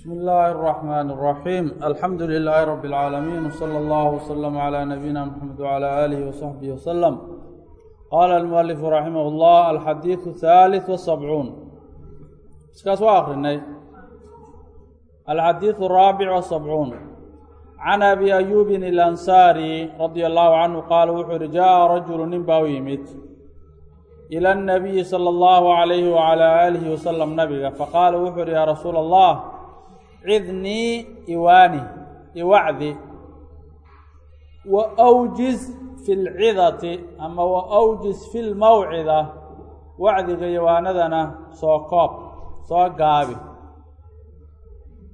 بسم الله الرحمن الرحيم الحمد لله رب العالمين وصلى الله وسلم على نبينا محمد وعلى آله وصحبه وسلم قال المؤلف رحمه الله الحديث الثالث والسبعون iskaas waa akrinay الحديث الرابع والسبعون عن أبي أيوب الأنصاري رضي الله عنه قال وxuu uhi جاء رجل nin baa u yimid إلى النبي صلى الله عليه وعلى آله وسلم نبga faqاala wuxuu uhi يا رsuuل الله cidnii iwaani iwacdi wa awjiz fi lcidati ama wa awjiz fi lmawcida wacdiga yawaanadana soo koob soo gaabi.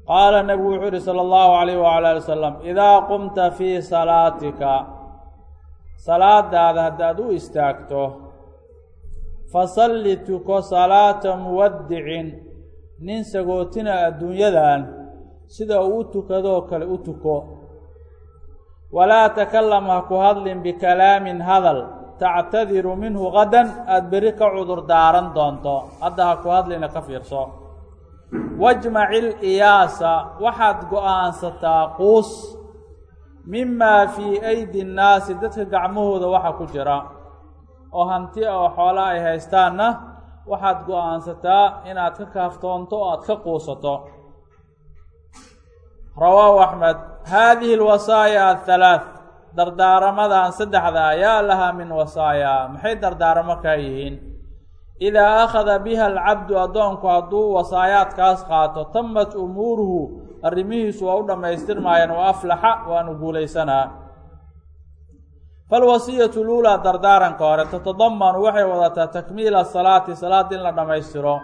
Qaala nabigu wuxuu yihi sala allahu alayh wala ali wasalam idaa qumta fii salaatika salaaddaada haddaad u istaagto fasalli tuko salaata muwaddicin nin sagootina adduunyadan sida uu u tukadoo kale u tuko. Walaa takalam ha ku hadlin bikalaamin hadal. Tactadiru minhu qadan aada beri ka cudur daaran doonto. Hadda ha ku hadlina ka fiirso. Wajmaci liyaasa waxaad go'aansataa quus. Mimaa fii aydi nnaasi dadka gacmahooda waxa ku jira. Oo hanti oo xoola ay haystaanna waxaad go'aansataa inaad ka kaaftoonto oo aada ka quusato rawaahu axmed haadihi alwasaaya athalaat dardaaramadan saddexda yaa lahaa min wasaaya maxay dardaaramo kaa yihiin? Idaa akhada biha alcabdu addoonku hadduu wasaayaadkaas qaato tamat umuuruhu arrimihiisu waa u dhammaystirmaayaan wa aflaxa waanu guulaysanaa. Falwasiyatu luulaa dardaaranka hore tatadamanu waxay wadataa takmiila salaati salaad in la dhammaystiro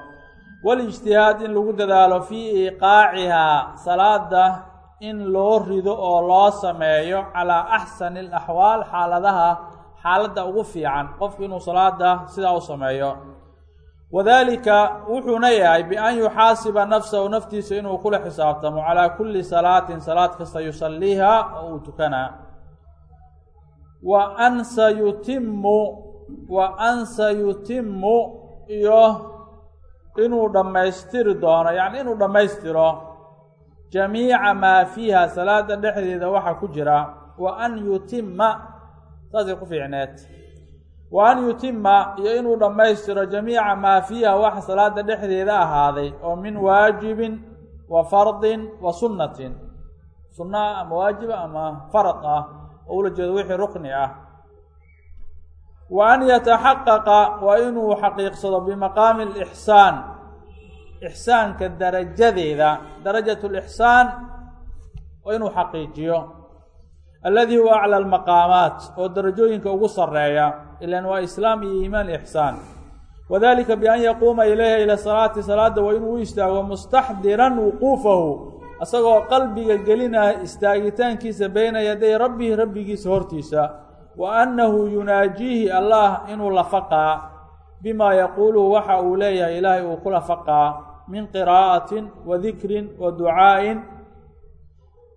walijtihaad in lagu dadaalo fii iiqaacihaa salaada in loo rido oo loo sameeyo calaa axsani alaxwaal xaaladaha xaaladda ugu fiican qofku inuu salaada sidaa u sameeyo wadaalika wuxuuna yahay bian yuxaasiba nafsahu naftiisa inuu kula xisaabtamo calaa kulli salaatin salaad kasta yusalliiha oo uu tukanaa wa an sayutimu wa an sayutimu iyo inuu dhammaystiri doono yacni inuu dhammaystiro jamiica maa fiiha salaada dhexdeeda waxa ku jira wa an yutima saasay ku fiicneed. Wa an yutima iyo inuu dhammaystiro jamiica maa fiiha waxa salaada dhexdeeda ahaaday oo min waajibin wa fardin wa sunnatin. Sunna ama waajiba ama farad ah oo ula jeedo wixii rukni ah wa an yataxaqaqa waa inuu xaqiiqsado bimaqaami alixsaan ixsaanka darajadeeda darajat lixsaan waa inuu xaqiijiyo. Alladii huwa aclى almaqaamaat oo darajooyinka ugu sareeya ilan waa islaam iyo iimaan ixsaan. Wadalika bian yaquuma ilayha ila salaati salaada waa inuu u istaago mustaxdiran wuquufahu isagoo qalbiga gelinaya istaagitaankiisa beyna yaday rabbihi rabbigiisa hortiisa wa annahu yunaajiihi allah inuu lafaqaa bima yaquuluhu waxa uu leeyahay ilaahay uu ku lafaqaa min qiraa'atin wa dikrin wa ducaa'in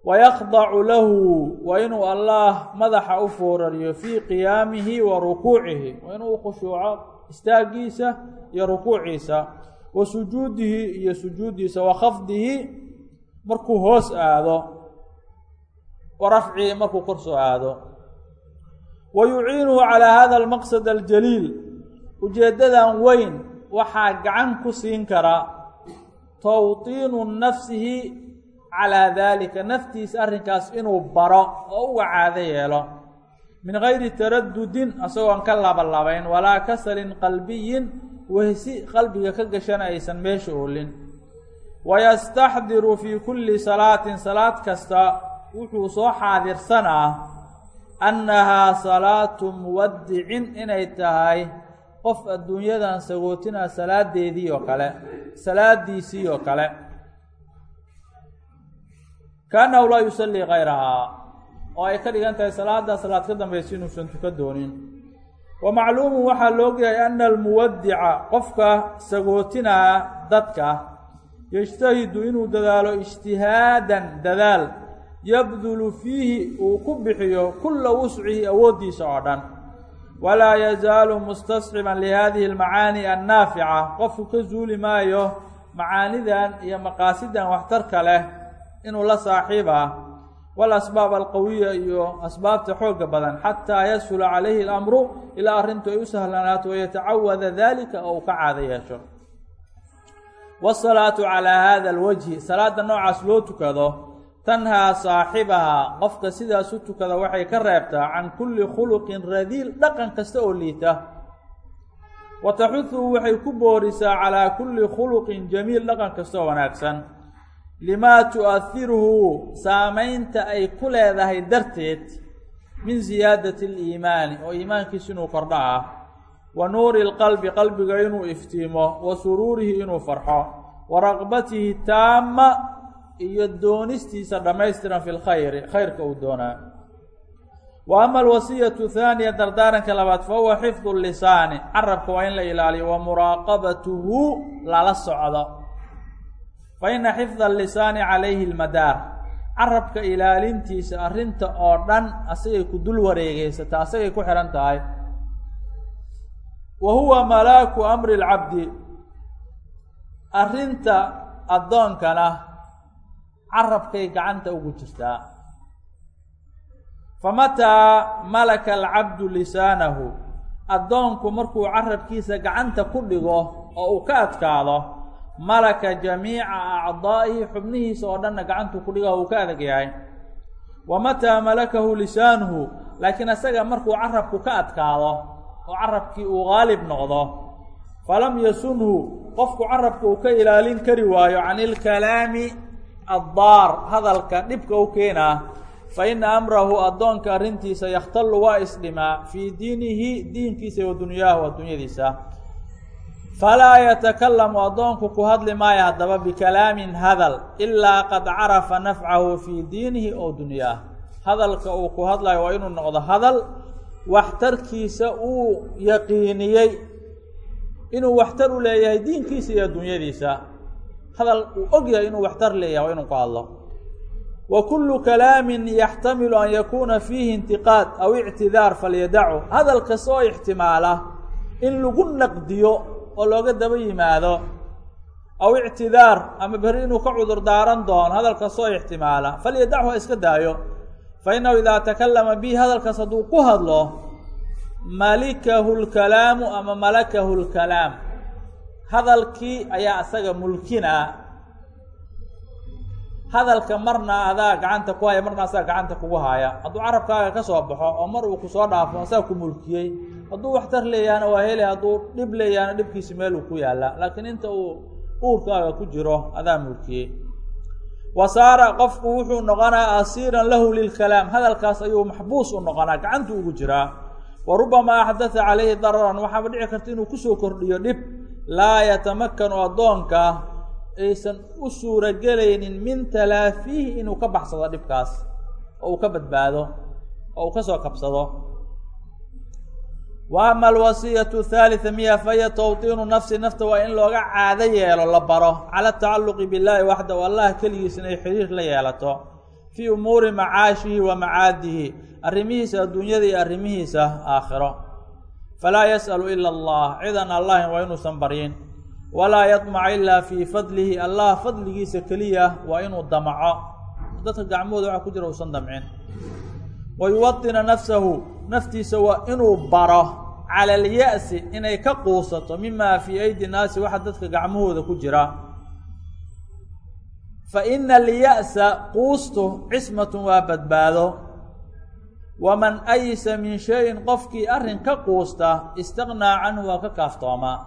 wayakdacu lahu waa inuu allah madaxa u foorariyo fii qiyaamihi wa rukuucihi waa inuu khushuuco istaagiisa iyo rukuuciisa wa sujuudihi iyo sujuuddiisa wa khafdihi markuu hoos aado wa rafcihi markuu kor soo aado wa yuciinuhu calaa hada almaqsad aljaliil ujeeddadan weyn waxaa gacan ku siin kara tawtiinu nafsihi calaa daalika naftiisa arrinkaas inuu baro oo uga caado yeelo min gayri taradudin isagoon ka labalabayn walaa kasalin qalbiyin wehsi qalbiga ka gashana aysan meesha oolin wayastaxdiru fii kulli salaatin salaad kasta wuxuu soo xaadirsanaa annahaa salaatu muwadicin inay tahay qof adduunyadan sagootinaa salaadeedii oo kale salaadiisii oo kale. Kaannahu laa yusallii kayrahaa oo ay ka dhigan tahay salaada salaad ka dambaysa inuusan tuka doonin. Wa macluumun waxaa laogyahay ana almuwadica qofka sagootinaa dadka yajtahidu inuu dadaalo ijtihaadan dadaal yabdulu fiihi uu ku bixiyo kulla wuscihi awooddiisa oo dhan. Walaa yazaalu mustasxiban lihadihi almacaani annaafica. Qofku ka zuuli maayo macaanidan iyo maqaasidan waxtarka leh inuu la saaxiibaa walasbaab alqawiya iyo asbaabta xooga badan. Xataa yashula calayhi اlamru ilaa arrintu ay u sahlanaato wayatacawada dalika oo uu ka caado yeesho. Wasalaatu calaa hada alwajhi. Salaada noocaas loo tukado tanhaa saaxibahaa qofka sidaas u tukada waxay ka reebtaa can kulli khuluqin radiil dhaqan kasta oo liita. Wa taxuduhu waxay ku boorisaa calaa kulli khuluqin jamiil dhaqan kasta oo wanaagsan. Limaa tu'ahiruhu saamaynta ay ku leedahay darteed min siyaadati aliimaani oo iimaankiisu inuu kordha ah. Wa nuuri lqalbi qalbiga inuu iftiimo. Wa suruurihi inuu farxo. Wa raqbatihi taama iyo doonistiisa dhammaystiran fi lkhayri khayrka uu doonaa. Wa ama alwasiyatu haaniya dardaaranka labaad fa huwa xifdu lisaani carabka waa in la ilaaliyo wa muraaqabatuhu lala socdo. Fa ina xifda alisaani calayhi lmadaar carabka ilaalintiisa arrinta oo dhan asagay ku dul wareegeysataa asagay ku xihan tahay. Wa huwa malaaku amri lcabdi arrinta addoonkana carabkay gacanta ugu jirtaa. Famataa malaka alcabdu lisaanahu. Addoonku markuu carabkiisa gacanta ku dhigo oo uu ka adkaado malaka jamiica acdaa'ihi xubnihiisa oo dhanna gacantuu ku dhigaho uu ka adag yahay. Wa mataa malakahu lisaanuhu. Laakiin isaga markuu carabku ka adkaado oo carabkii uu qaalib noqdo falam yasunhu qofku carabka uu ka ilaalin kari waayo can ilkalaami addaar hadalka dhibka u keenaa fa ina amrahu addoonka arrintiisa yakhtallu waa isdhimaa fii diinihi diinkiisa wa dunyaahu addunyadiisa falaa yatakalamu addoonku ku hadli maayo haddaba bikalaamin hadal ilaa qad carafa nafcahu fii diinihi oo dunyaah hadalka uu ku hadlayo waa inuu noqdo hadal waxtarkiisa uu yaqiiniyey inuu waxtar u leeyahay diinkiisa iyo adduunyadiisa hadal uu og yahay inuu waxtar leeyahay waa inuu ku hadlo wa kullu kalaamin yaxtamilu an yakuuna fiihi intiqaad aw ictidaar falyadacu hadal kasta oo ixtimaala in lagu naqdiyo oo looga daba yimaado aw ictidaar ama beri inuu ka cudur daaran doono hadal kasta oo ixtimaala falyadachu ha iska daayo. Fa innahu idaa takallama bihi hadalkaas hadduu ku hadlo malikahu lkalaamu ama malakahu lkalaam hadalkii ayaa isaga mulkinaa hadalka marna adaa gacanta ku haya marna asaga gacanta kugu haya. Hadduu carabkaaga ka soo baxo oo mar uu ku soo dhaafo asaga ku mulkiyey hadduu waxtar leeyahana waa hele hadduu dhib leeyahana dhibkiisi meel uu ku yaalla. Laakiin inta uu uurkaaga ku jiro adaa mulkiyey. Wa saara qofku wuxuu noqonaa asiiran lahu lilkalaam hadalkaas ayuu maxbuus u noqonaa gacantu ugu jiraa wa rubamaa axdatha calayhi dararan waxaaba dhici karta inuu ku soo kordhiyo dhib laa yatamakanu addoonka aysan u suuragelaynin min talaafiihi inuu ka baxsado dhibkaas oo uu ka badbaado oo uu ka soo kabsado. Wa ama alwasiyatu thaalitha miya fahiya tawtiinu nafsi nafta waa in looga caado yeelo la baro cala atacaluqi billaahi waxdahu allah keligiis inay xiriir la yeelato fii umuuri macaashihi wa macaadihi arrimihiisa adduunyada iyo arrimihiisa aakhiro falaa yas'alu ila allah cidan allahin waa inuusan baryin walaa yadmaca ilaa fii fadlihi allah fadligiisa keliya waa inuu damaco dadka gacmahooda waxa ku jira uusan damcin wa yuwadina nafsahu naftiisa waa inuu baro cala alya'si inay ka quusato mima fii aydi naasi waxa dadka gacmahooda ku jira fa ina alya'sa quustu cismatun waa badbaado waman aysa min shayin qofkii arrin ka quusta istaqnaa canhu waa ka kaaftoomaa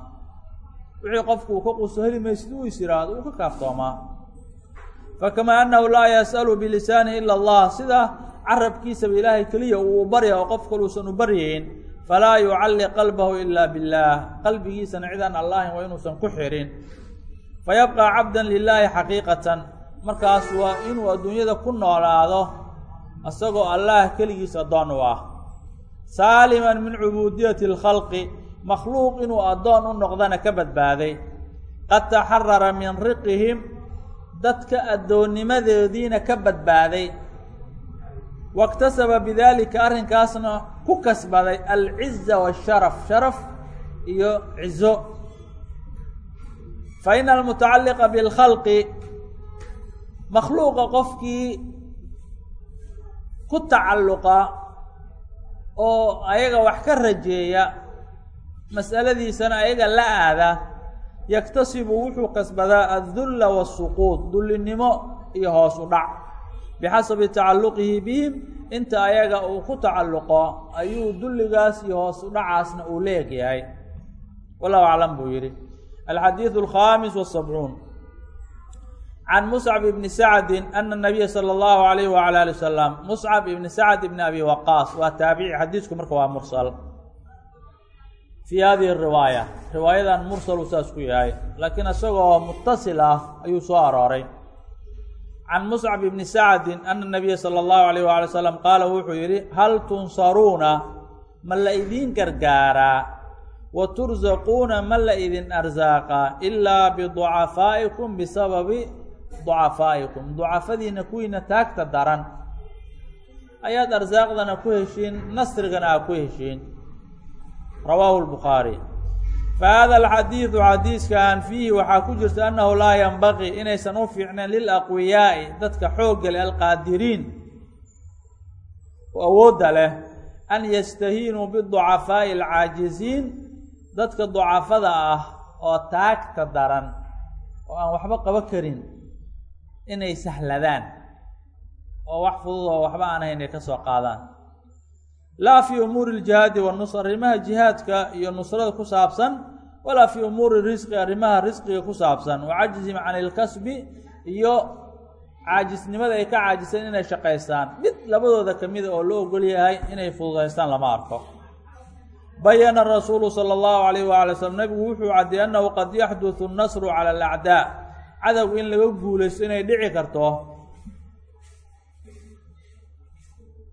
wixii qofku uu ka quusto heli maysid uu is yiraahdo uu ka kaaftoomaa fakamaa annahu laa yas'alu bilisaanihi ila allah sida carabkiisaba ilaahay keliya uu barya oo qof kaluusan u baryayn falaa yucalliq qalbahu ila billaah qalbigiisana cidaan allahin waa inuusan ku xirin fayabqaa cabdan lilaahi xaqiiqatan markaas waa inuu adduunyada ku noolaado isagoo allah keligiis addoon u ah. Saaliman min cubuudiyati alkhalqi makhluuq inuu addoon u noqdana ka badbaaday. Qad taxarara min riqihim dadka addoonnimadoodiina ka badbaaday. Waiktasaba bidaalika arrinkaasna ku kasbaday alciza waasharaf sharaf iyo cizo fa ina almutacaliqa bilkhalqi makhluuqa qofkii ku tacalluqa oo ayaga wax ka rajeeya mas'aladiisana ayaga la aada yaktasibu wuxuu kasbadaa addulla waasuquud dullinimo iyo hoos u dhac. Bixasabi tacalluqihi bihim inta ayaga uu ku tacalluqo ayuu dulligaas iyo hoos u dhacaasna uu leeg yahay. Wallahu aclam buu yidhi. Alxadiidu alkhaamis wasabcuun can muscab ibni sacdin ana nabiya sala allahu alayh wala ali wasalam muscab ibni sacd ibni abi waqaas waa taabici xadiisku marka waa mursal fii hadihi riwaaya riwaayadan mursalu saas ku yahay laakiin isagoo mutasil ah ayuu soo arooray can muscab ibni sacdin ana nabiya sala allahu alayh waali wasalam qaala wuxuu yidhi hal tunsaruuna ma la idiin gargaaraa wa tursaquuna ma la idin arsaaqaa ilaa biducafaa'ikum bisababi ducafaa'ikum. Ducafadiina kuwiina taagta daran. Ayaad arsaaqdana ku heshiin nasrigana aa ku heshiin. Rawaahu lbukhaari fa hada alxadiidu xadiiskan fiihi waxaa ku jirta annahu laa yanbaqii inaysan u fiicnayn lilaqwiyaa'i dadka xoogga leh alqaadiriin oo awoodda leh an yastahiinuu biducafaa'i alcaajisiin dadka ducafada ah oo taagta daran oo aan waxba qabo karin inay sahladaan oo wax fudud oo waxba aan hayn ay ka soo qaadaan. Laa fii umuuri iljihaadi wanusr arrimaha jihaadka iyo nusrada ku saabsan walaa fii umuuri risqi arrimaha risqiga ku saabsan. Wa cajzihim can ilkasbi iyo caajisnimada ay ka caajiseen inay shaqaystaan. Mid labadooda kamida oo loo ogol yahay inay fududaystaan lama arko. Bayana rasuulu sala allahu alayh waala slm nabigu wuxuu cadiyey annahu qad yaxdudu nasru cala alacdaa cadowga in laga guulaysto inay dhici karto.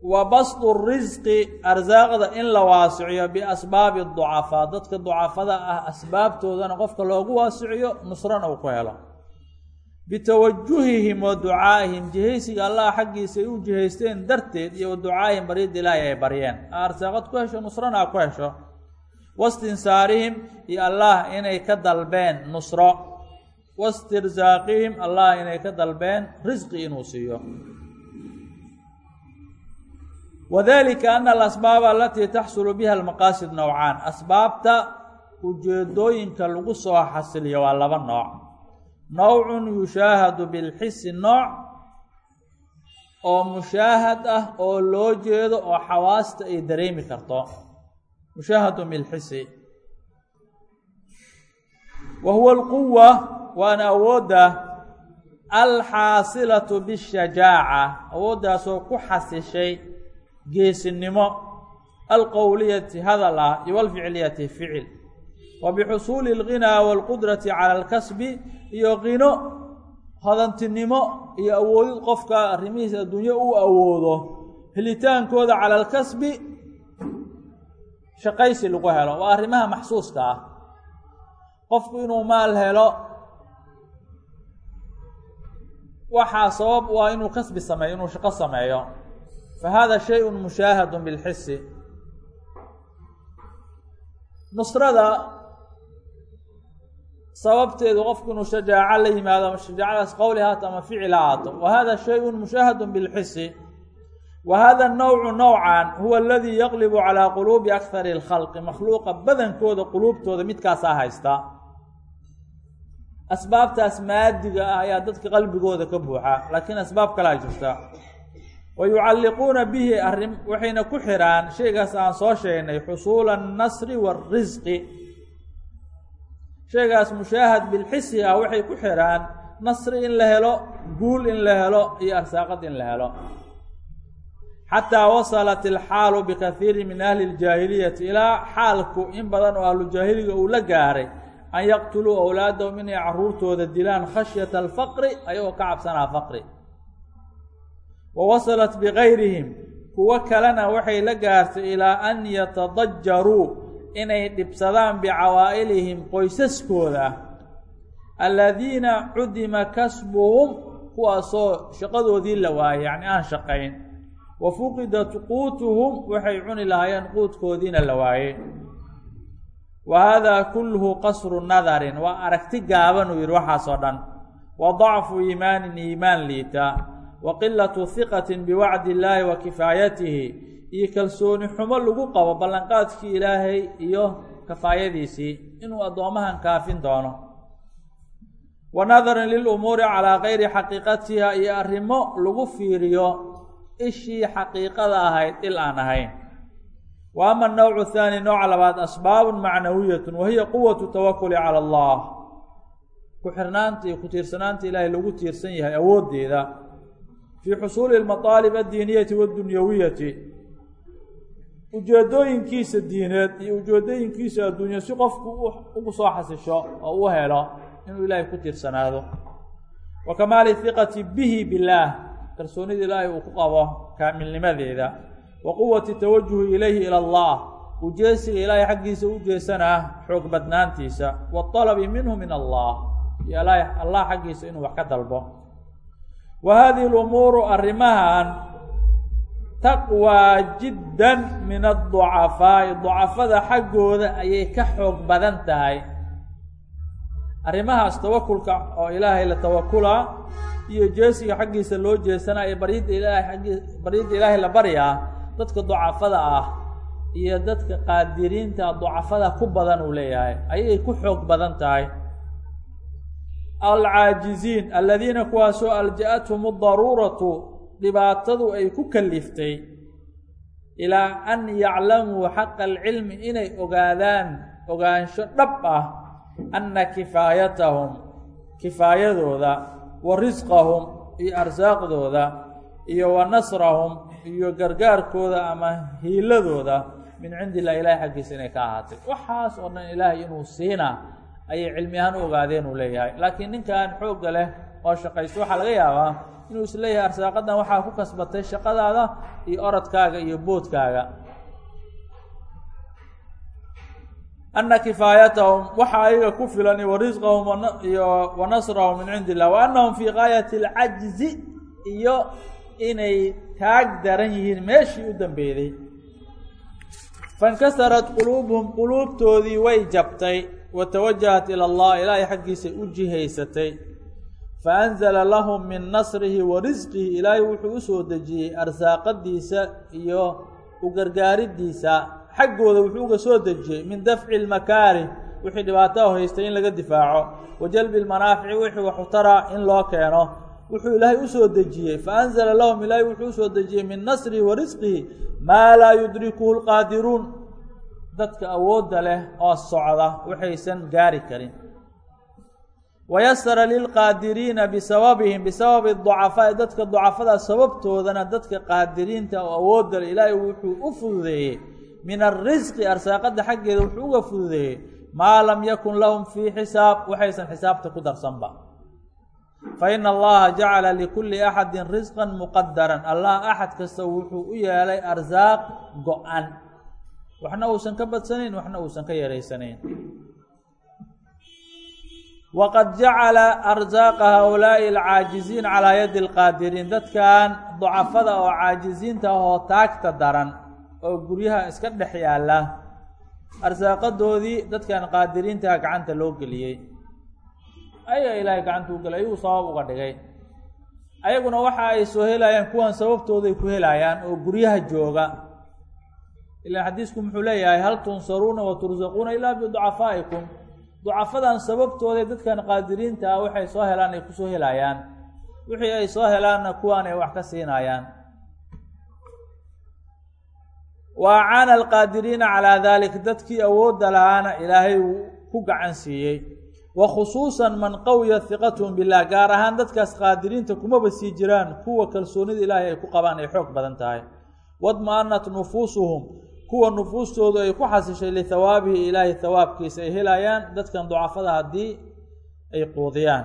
Wa basdu risqi arsaaqda in la waasiciyo biasbaabi ducafaa. Dadka ducafada ah asbaabtoodana qofka loogu waasiciyo nusrana uu ku helo. Bitawajuhihim wa ducaa'ihim jihaysiga allah xaggiisa ay u jihaysteen darteed iyo wa ducaa'ihim baryadda ay baryeen arsaaqad ku hesho nusrana a ku hesho. Wastinsaarihim iyo allah inay ka dalbeen nusro wastirsaaqihim allah inay ka dalbeen risqi inuu siiyo wadalika ana alasbaaba alatii taxsulu biha almaqaasid nowcaan asbaabta ujeedooyinka lagu soo xasiliyo waa laba nooc nowcun yushaahadu bilxisi nooc oo mushaahad ah oo loo jeedo oo xawaasta ay dareemi karto mushaahadu bilxisi wa waana awoodda alxaasilatu bishajaaca awooddaasoo ku xasishay geesinimo alqowliyati hadal ah iyo walficliyati ficil. Wa bixusuuli alghinaa waalqudrati cala alkasbi iyo qino hodantinimo iyo awoodid qofka arrimihiisa adduunyo uu awoodo helitaankooda cala alkasbi shaqaysi lagu helo waa arrimaha maxsuuska ah. Qofku inuu maal helo waxaa sabab u ah inuu kasbi sameeyo inuu shaqo sameeyo. Fa hada shayun mushaahadun bilxisi nusrada sababteedu qofku inuu shajaaco la yimaado shajaacadaas qowli haato ama ficil ahaato. Wa hada shayun mushaahadun bilxisi wa hada nowcu nowcan huwa aladii yaqlibu calaa quluubi akhari اlkhalqi makhluuqa badankooda quluubtooda midkaasaa haysta asbaabtaas maadiga ah ayaa dadka qalbigooda ka buuxa laakiin asbaab kalaa jirta wa yucalliquuna bihi arrin waxayna ku xiraan shaygaas aan soo sheegnay xusuula annasri waarisqi shaygaas mushaahad bilxisi ah waxay ku xiraan nasri in la helo guul in la helo iyo arsaaqad in la helo. Xataa wasalat ilxaalu bikaiiri min ahli ljaahiliyati ilaa xaalku in badan oo ahlujaahiliga uu la gaaray an yaqtuluu awlaadahum inay caruurtooda dilaan khashyata alfaqri ayagoo ka cabsanaa faqri. Wa wasalat bigayrihim kuwo kalena waxay la gaartay ilaa an yatadajaruu inay dhibsadaan bicawaa'ilihim qoysaskooda. Aladiina cudima kasbuhum kuwaasoo shaqadoodii la waayay yacni aan shaqayn. Wa fuqidat quutuhum waxay cuni lahaayeen quudkoodiina la waayey wa haadaa kulluhu qasru nadarin waa aragti gaaban uu yidhi waxaasoo dhan. Wa dacfu iimaanin iimaan liita. Wa qilatu hiqatin biwacdi illaahi wa kifaayatihi. Iyo kalsooni xumo lagu qabo ballanqaadkii ilaahay iyo kafaayadiisii inuu addoommahan kaafin doono. Wa nadarin lilumuuri calaa kayri xaqiiqatiha. Iyo arrimo lagu fiiriyo ishii xaqiiqada ahayd il aan ahayn wa ama anowcu thaani nooca labaad asbaabun macnawiyatun wa hiya quwatu tawakuli cala allah. Ku xirnaanta iyo ku tiirsanaanta ilaahay lagu tiirsan yahay awooddeeda fii xusuuli lmataalib addiiniyati wadunyawiyati ujeedooyinkiisa diineed iyo ujeedooyinkiisa adduunya si qofku ugu soo xasisho oo u helo inuu ilaahay ku tiirsanaado. Wa kamaali hiqati bihi billaah kalsoonida ilaahay uu ku qabo kaamilnimadeeda wa quwati tawajuhi ilayhi ila allah. Ujeesiga ilaahay xaggiisa u jeesanaa xoog badnaantiisa. Waalabi minhu min allah. Iyo allah xaggiisa inuu wax ka dalbo. Wa hadihi lumuuru arrimahan taqwaa jiddan min adducafaa'i ducafada xaggooda ayay ka xoog badan tahay. Arrimahaas tawakulka oo ilaahay la tawakulaa iyo jeesiga xaggiisa loo jeesanaa iyo baryadda ilaahay xaggii baryadda ilaahay la baryaa dadka ducafada ah iyo dadka qaadiriinta ducafada ku badan uu leeyahay ayay ku xoog badan tahay. Alcaajiziin aladiina kuwaasoo alja-athum adaruuratu dhibaatadu ay ku kaliftay ilaa an yaclamuu xaqa alcilmi inay ogaadaan ogaansho dhab ah anna kifaayatahum kifaayadooda wa risqahum iyo arsaaqdooda iyo wa nasrahum iyo gargaarkooda ama hiiladooda min cindi illah ilahay xaggiisa inay ka ahaatay. Waxaas oo dhan ilaahay inuu siina ayay cilmi ahaan u ogaadeen uu leeyahay. Laakiin ninkan xoogga leh oo shaqaysto waxaa laga yaabaa inuu is leeyahay arsaaqadan waxaa ku kasbatay shaqadaada iyo orodkaaga iyo boodkaaga. Ana kifaayatahum waxa ayaga ku filan wa risqahum iyo wa nasrahum min cindi illah wa annahum fii gaayati alcajzi iyo inay taag daran yihiin meeshii u dambeeyey. Fainkasarat quluubuhum quluubtoodii way jabtay. Wa tawajahat ila allah ilaahay xaggiisay u jihaysatay. Faanzala lahum min nasrihi wa risqihi ilaahay wuxuu u soo dejiyey arsaaqadiisa iyo u gargaaridiisa. Xaggooda wuxuu uga soo dejiyey min dafci lmakaarih wixii dhibaataha haystay in laga difaaco. Wa jalbi lmanaafici wixii waxutaraa in loo keeno wuxuu ilaahay u soo dejiyey. Faanzala lahum ilaahay wuxuu u soo dejiyey min nasrihi wa risqihi maa laa yudrikuhu lqaadiruun dadka awoodda leh oo socda waxaysan gaari karin. Wayasara lilqaadiriina bisababihim bisababi ducafaa'i dadka ducafada sababtoodana dadka qaadiriinta oo awoodda leh ilaahay wuxuu u fududeeyey. Min alrisqi arsaaqada xaggeeda wuxuu uga fududeeyey. Maa lam yakun lahum fii xisaab waxaysan xisaabta ku darsanba fa ina allaha jacala likulli axadin risqan muqadaran allah axad kasta wuxuu u yeelay arsaaq go-an waxna uusan ka badsanayn waxna uusan ka yaraysanayn waqad jacala arsaaqa haulaa'i alcaajiziin calaa yadi alqaadiriin dadkan ducafada oo caajiziinta ahoo taagta daran oo guryaha iska dhex yaalla arsaaqadoodii dadkan qaadiriintaha gacanta loo geliyey ayaga ilaahay gacanta u gelay ayuu sabab uga dhigay. Ayaguna waxa ay soo helayaan kuwan sababtooday ku helayaan oo guryaha jooga. Ilaan xadiisku muxuu leeyahay hal tunsaruuna wa tursaquuna ilaa biducafaa'ikum. Ducafadan sababtooday dadkan qaadiriinta ah waxay soo helaan ay ku soo helayaan. Wixii ay soo helaanna kuwaan ay wax ka siinayaan. Wa acaana alqaadiriina calaa dalik dadkii awoodda lahaana ilaahay wuu ku gacan siiyey wa khusuusan man qawiya hiqatuhum bilah gaar ahaan dadkaas qaadiriinta kumaba sii jiraan kuwa kalsoonida ilaahay ay ku qabaan ay xoog badan tahay. wadma-anat nufuusuhum kuwa nufuustoodu ay ku xasishay lihawaabihi ilaahay hawaabkiisa ay helayaan dadkan ducafada haddii ay quudiyaan.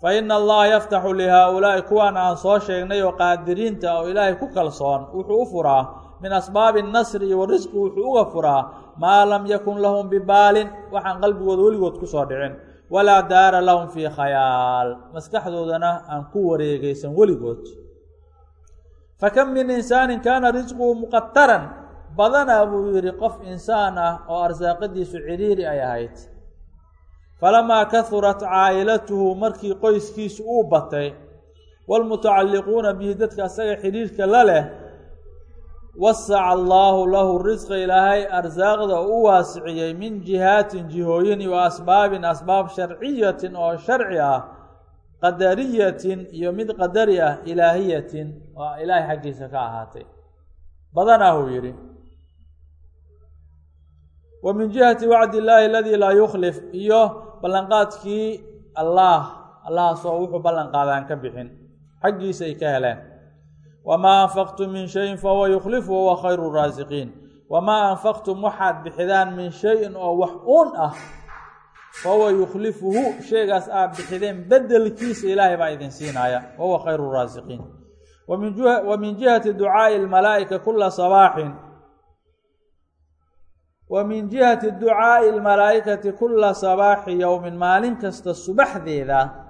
fa ina allaha yaftaxu lihaaulaa'i kuwaan aan soo sheegnay oo qaadiriinta oo ilaahay ku kalsoon wuxuu u furaa. min asbaabi nasri iyo warisqi wuxuu uga furaa maa lam yakun lahum bibaalin waxaan qalbigooda weligood ku soo dhicin. Walaa daara lahum fii khayaal maskaxdoodana aan ku wareegaysan weligood. Fakam min insaanin kaana risquhu muqataran badanaa buu yidhi qof insaan ah oo arsaaqadiisu cidhiiri ay ahayd. Falamaa kahurat caa'ilatuhu markii qoyskiisu uu batay waalmutacalliquuna bihi dadka asaga xidhiirka la leh wasaca allaahu lahu risqa ilaahay arsaaqda u waasiciyey min jihaatin jihooyin wa asbaabin asbaab sharciyatin oo sharci ah qadariyatin iyo mid qadari ah ilaahiyatin oo ilaahay xaggiisa ka ahaatay badanah uu yidhi wa min jihati wacdi illaahi aladii laa yukhlif iyo ballanqaadkii allaah allahaasoo wuxuu ballan qaadaan ka bixin xaggiisa ay ka heleen wamaa anfaqtum min shayin fahuwa yukhlifu wahuwa khayru raasiqiin wamaa anfaqtum waxaad bixidaan min shayin oo wax uun ah fahuwa yukhlifuhu sheegaas aad bixideen bedelkiisa ilaahay baa idin siinaya wahuwa khayru raasiqiin wa min jihati ducaa'i almalaa'ika kula sabaaxin wa min jihati ducaa'i almalaa'ikati kula sabaaxi yowmin maalin kasta subaxdeeda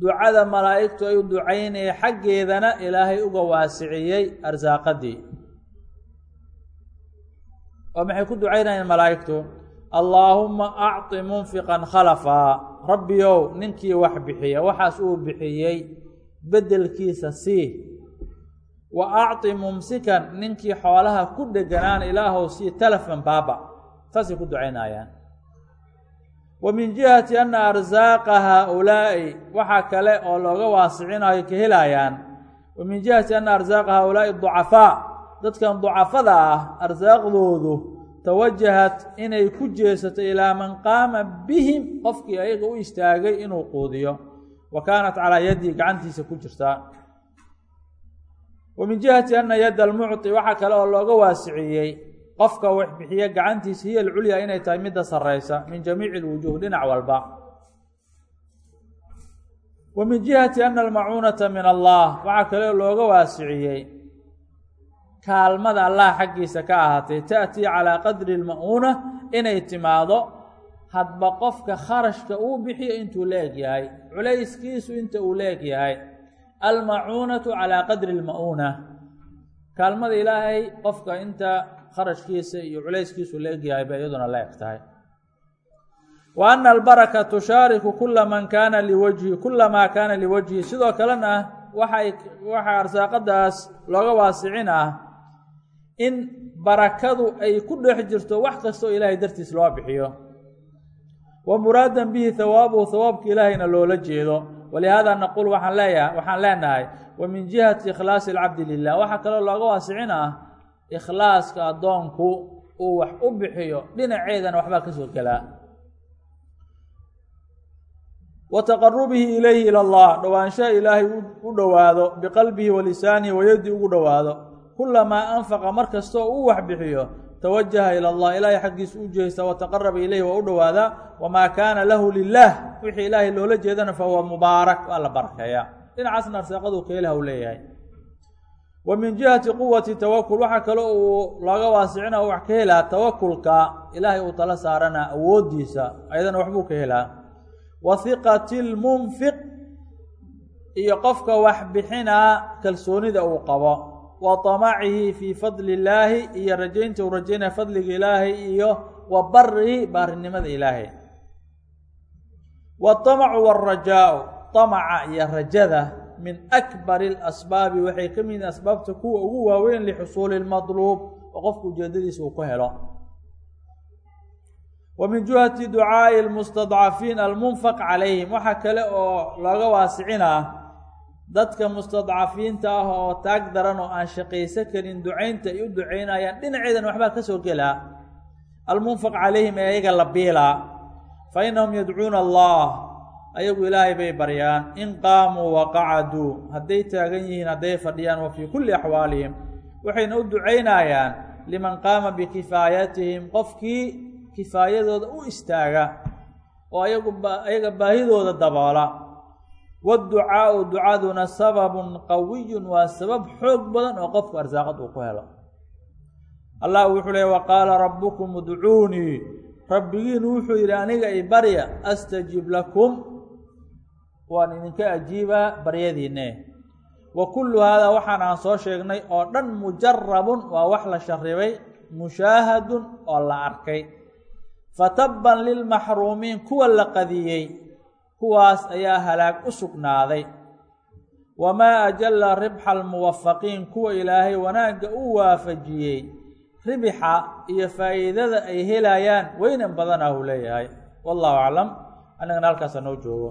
ducada malaa'igtu ay u ducaynaya xaggeedana ilaahay uga waasiciyey arsaaqadii. Oo maxay ku ducaynayeen malaa'igtu? Allaahumma acti munfiqan khalafaa rabbiyow ninkii wax bixiya waxaas uu bixiyey beddelkiisa sii. Wa acti mumsikan ninkii xoolaha ku dheganaan ilaahow sii talafan baaba. Taasay ku ducaynayaan wa min jihati anna arsaaqa haa-ulaa'i waxaa kale oo looga waasicinayo ka helayaan wa min jihati anna arsaaqa haa-ulaa'i ducafaa dadkan ducafada ah arsaaqdoodu tawajahat inay ku jeesato ilaa man qaama bihim qofkii ayaga u istaagay inuu quudiyo wa kaanat calaa yaddi gacantiisa ku jirtaa wa min jihati anna yadda almucti waxaa kale oo looga waasiciyey qofka wax bixiya gacantiisa hiya alculyaa inay tahay midda sarraysa min jamiici lwujuuh dhinac walba. Wa min jihati ana almacuunata min allah waxaa kale oo looga waasiciyey kaalmada allah xaggiisa ka ahaatay ta'tii calaa qadri lma'uuna inay timaado hadba qofka kharashka uu bixiyo intuu la eg yahay culayskiisu inta uu la eg yahay. Almacuunatu calaa qadri lma'uuna kaalmada ilaahay qofka inta kharashkiisa iyo culayskiisu la egyahay bay iyaduna la eg tahay. Wa ana albaraka tushaariku kula man kaana liwajhi kula maa kaana liwajhi. Sidoo kalena waxay waxaa arsaaqadaas looga waasicin ah in barakadu ay ku dhex jirto wax kastoo ilaahay dartiis loo bixiyo. Wa muraadan bihi hawaabuhu hawaabka ilaahayna loola jeedo. Walihaada naquul waxaan leeyahay waxaan leenahay wa min jihati ikhlaasi alcabdi lilah waxaa kaloo looga waasicin ah ikhlaaska addoonku uu wax u bixiyo dhinaceedana waxbaa ka soo gelaa wa taqarubihi ilayhi ila allah dhowaanshaha ilaahay u dhowaado biqalbihi wa lisaanihi wayaddi ugu dhowaado. Kulamaa anfaqa mar kastoo uu wax bixiyo tawajaha ila allah ilaahay xaggiisa u jeesta wataqaraba ilayhi waa u dhowaadaa wamaa kaana lahu lilah wixii ilaahay loola jeedana fahuwa mubaarak waa la barakeeyaa. Dhinacaasna arsaaqadu keelaha u leeyahay wa min jihati quwati tawakul waxaa kaloo uu looga waasicina wax ka helaa tawakulka ilaahay uu tala saarana awooddiisa ayadana waxbuu ka helaa. Wa hiqati lmunfiq iyo qofka wax bixinaa kalsoonida uu qabo. Wa tamacihi fii fadli illaahi iyo rajaynta uu rajaynaya fadliga ilaahay iyo wa barihi baarinimada ilaahay. Waatamacu waalrajaau tamaca iyo rajada min akbari alasbaabi waxay ka mid yihiin asbaabta kuwa ugu waaweyn lixusuuli lmadluub oo qofku ujeedadiisa uu ku helo. Wa min jihati ducaa'i almustadcafiin almunfaq calayhim waxaa kale oo looga waasicinaa dadka mustadcafiinta ah oo taag daran oo aan shaqaysan karin ducaynta ay u ducaynayaan dhinaceedan waxbaa ka soo gelaa almunfaq calayhim ee ayaga la biilaa. Fa innahum yadcuuna allah ayagu ilaahay bay baryaan in qaamuu waqacaduu hadday taagan yihiin hadday fadhiyaan wa fii kulli axwaalihim. Waxayna u ducaynayaan liman qaama bikifaayatihim qofkii kifaayadooda u istaaga oo ayaga baahidooda daboola. Waadducaau ducaduna sababun qawiyun waa sabab xoog badan oo qofku arsaaqad uu ku helo. Allah wuxuu leey wa qaala rabbukum udcuunii. Rabbigiin wuxuu yidhi aniga i barya astajib lakum waan idinka ajiibaa baryadiinne. Wa kullu haadaa waxaan aan soo sheegnay oo dhan mujarabun waa wax la sharibay mushaahadun oo la arkay. Fatabban lilmaxruumiin kuwa la qadiyey kuwaas ayaa halaag u sugnaaday. Wamaa ajalla ribxa almuwafaqiin kuwa ilaahay wanaagga u waafajiyey ribixa iyo faa'iidada ay helayaan weynan badanah uu leeyahay. Wallahu aclam. Annagana halkaasa noo joogo